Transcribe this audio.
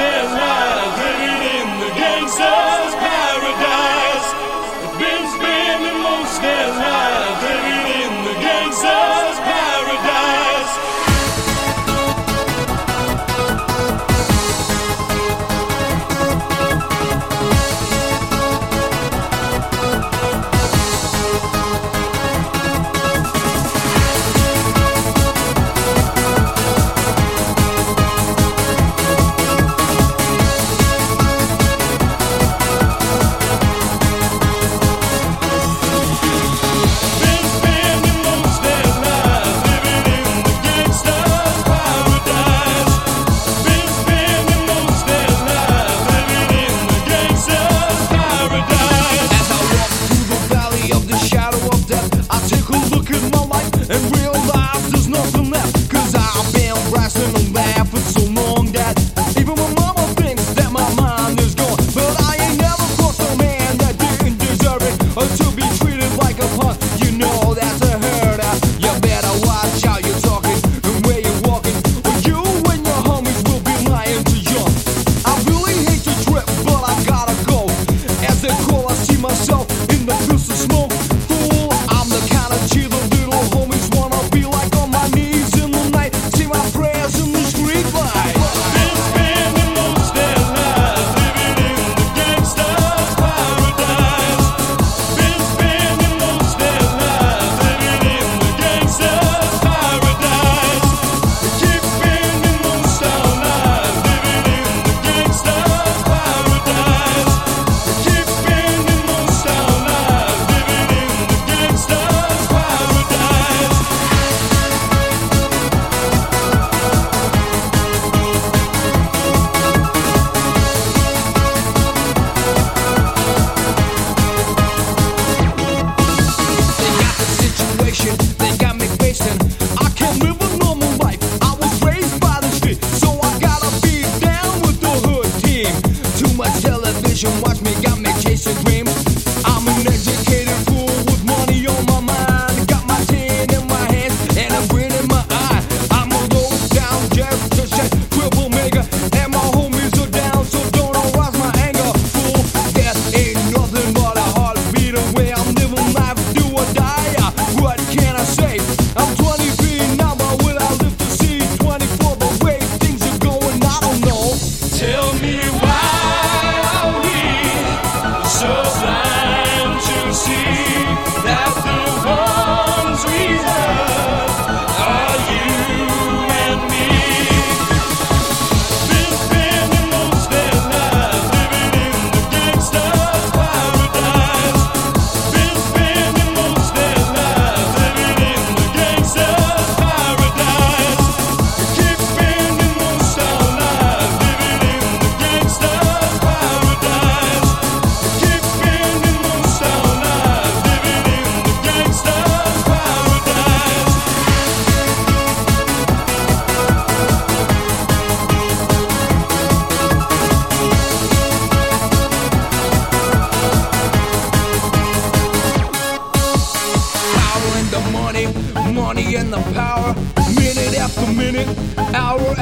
Beleza! escola acima são vision, watch me, got me chasing dreams. I'm an educator. minute, hour,